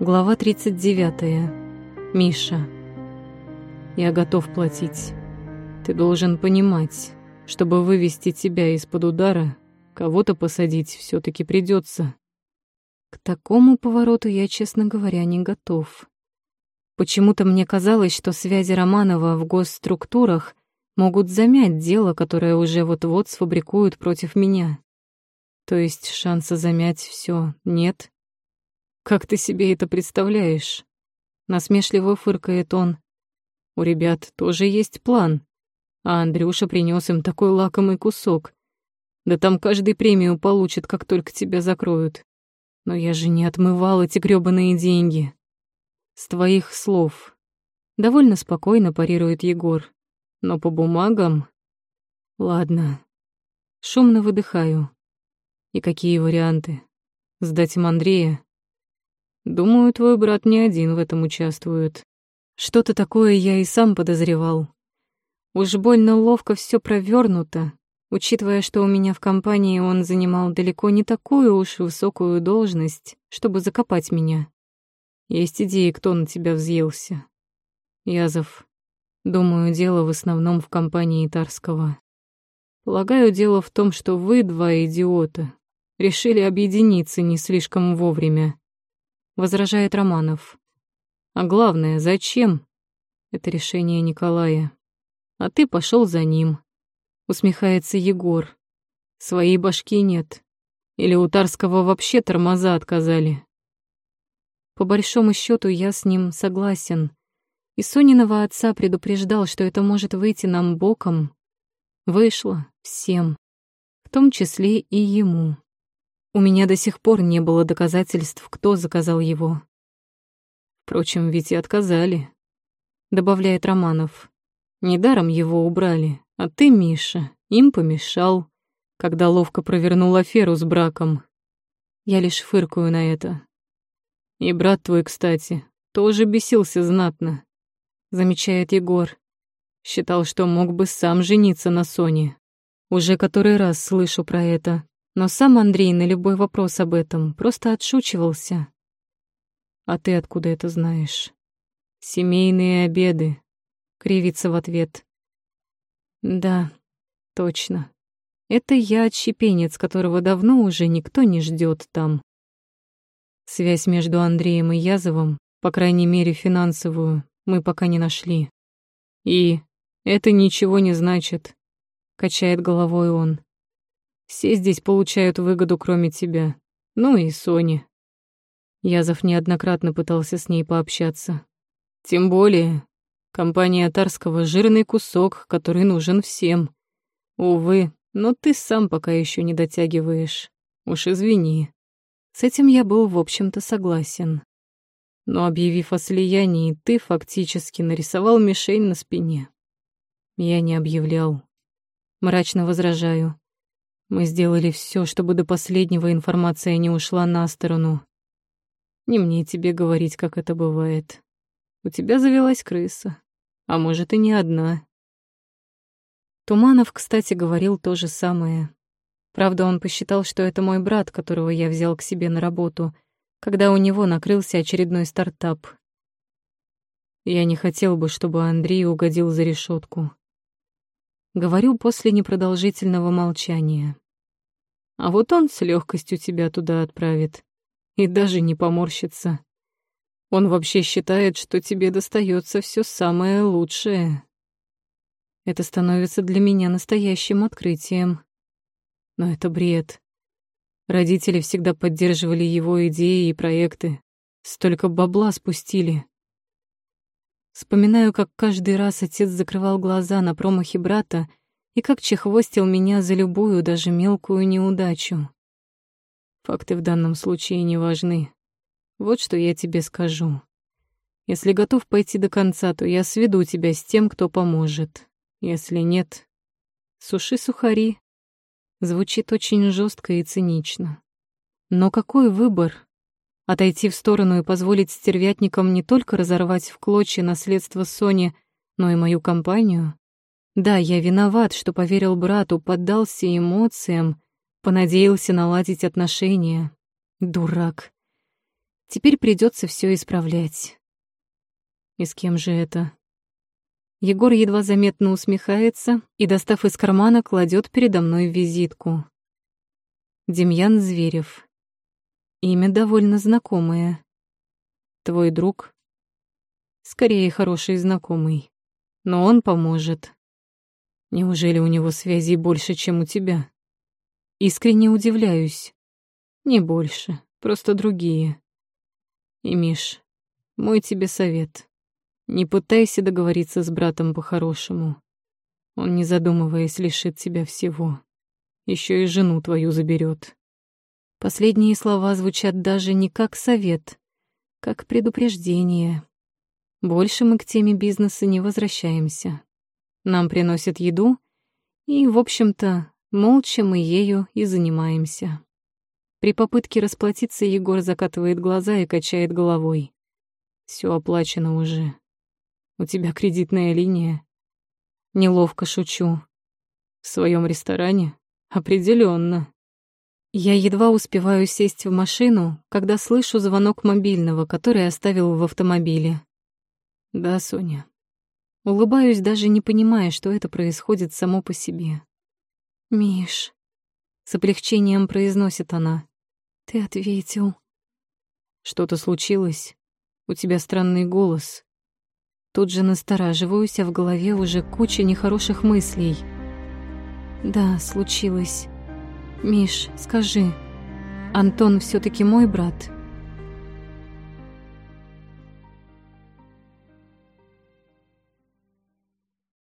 Глава 39. Миша. Я готов платить. Ты должен понимать, чтобы вывести тебя из-под удара, кого-то посадить все таки придется. К такому повороту я, честно говоря, не готов. Почему-то мне казалось, что связи Романова в госструктурах могут замять дело, которое уже вот-вот сфабрикуют против меня. То есть шанса замять все нет? Как ты себе это представляешь? Насмешливо фыркает он. У ребят тоже есть план. А Андрюша принес им такой лакомый кусок. Да там каждый премию получит, как только тебя закроют. Но я же не отмывал эти грёбаные деньги. С твоих слов. Довольно спокойно парирует Егор. Но по бумагам... Ладно. Шумно выдыхаю. И какие варианты? Сдать им Андрея? Думаю, твой брат не один в этом участвует. Что-то такое я и сам подозревал. Уж больно ловко все провернуто, учитывая, что у меня в компании он занимал далеко не такую уж высокую должность, чтобы закопать меня. Есть идеи, кто на тебя взъелся. Язов. Думаю, дело в основном в компании Тарского. Полагаю, дело в том, что вы, два идиота, решили объединиться не слишком вовремя возражает Романов. А главное, зачем? Это решение Николая. А ты пошел за ним. Усмехается Егор. Своей башки нет. Или у Тарского вообще тормоза отказали. По большому счету я с ним согласен. И Сониного отца предупреждал, что это может выйти нам боком. Вышло всем, в том числе и ему. У меня до сих пор не было доказательств, кто заказал его. Впрочем, ведь и отказали, добавляет Романов. Недаром его убрали, а ты, Миша, им помешал, когда ловко провернул аферу с браком. Я лишь фыркаю на это. И брат твой, кстати, тоже бесился знатно, замечает Егор. Считал, что мог бы сам жениться на Соне. Уже который раз слышу про это. Но сам Андрей на любой вопрос об этом просто отшучивался. «А ты откуда это знаешь?» «Семейные обеды», — кривится в ответ. «Да, точно. Это я отщепенец, которого давно уже никто не ждет там». Связь между Андреем и Язовым, по крайней мере финансовую, мы пока не нашли. «И это ничего не значит», — качает головой он. Все здесь получают выгоду, кроме тебя. Ну и Сони. Язов неоднократно пытался с ней пообщаться. Тем более, компания Тарского — жирный кусок, который нужен всем. Увы, но ты сам пока еще не дотягиваешь. Уж извини. С этим я был, в общем-то, согласен. Но объявив о слиянии, ты фактически нарисовал мишень на спине. Я не объявлял. Мрачно возражаю. Мы сделали все, чтобы до последнего информация не ушла на сторону. Не мне тебе говорить, как это бывает. У тебя завелась крыса, а может и не одна. Туманов, кстати, говорил то же самое. Правда, он посчитал, что это мой брат, которого я взял к себе на работу, когда у него накрылся очередной стартап. Я не хотел бы, чтобы Андрей угодил за решетку. Говорю после непродолжительного молчания. А вот он с легкостью тебя туда отправит. И даже не поморщится. Он вообще считает, что тебе достается все самое лучшее. Это становится для меня настоящим открытием. Но это бред. Родители всегда поддерживали его идеи и проекты. Столько бабла спустили. Вспоминаю, как каждый раз отец закрывал глаза на промахи брата и как чехвостил меня за любую, даже мелкую неудачу. Факты в данном случае не важны. Вот что я тебе скажу. Если готов пойти до конца, то я сведу тебя с тем, кто поможет. Если нет, суши сухари. Звучит очень жестко и цинично. Но какой выбор? Отойти в сторону и позволить стервятникам не только разорвать в клочья наследство Сони, но и мою компанию? Да, я виноват, что поверил брату, поддался эмоциям, понадеялся наладить отношения. Дурак. Теперь придется все исправлять. И с кем же это? Егор едва заметно усмехается и, достав из кармана, кладет передо мной визитку. Демьян Зверев. Имя довольно знакомое. Твой друг? Скорее, хороший знакомый. Но он поможет. Неужели у него связей больше, чем у тебя? Искренне удивляюсь. Не больше, просто другие. И, Миш, мой тебе совет. Не пытайся договориться с братом по-хорошему. Он, не задумываясь, лишит тебя всего. Еще и жену твою заберет. Последние слова звучат даже не как совет, как предупреждение. Больше мы к теме бизнеса не возвращаемся. Нам приносят еду, и, в общем-то, молча мы ею и занимаемся. При попытке расплатиться Егор закатывает глаза и качает головой. Все оплачено уже. У тебя кредитная линия. Неловко шучу. В своем ресторане? Определенно. Я едва успеваю сесть в машину, когда слышу звонок мобильного, который оставил в автомобиле. Да, Соня. Улыбаюсь, даже не понимая, что это происходит само по себе. «Миш», — с облегчением произносит она, — «ты ответил». «Что-то случилось? У тебя странный голос». Тут же настораживаюсь, а в голове уже куча нехороших мыслей. «Да, случилось. Миш, скажи, Антон все таки мой брат?»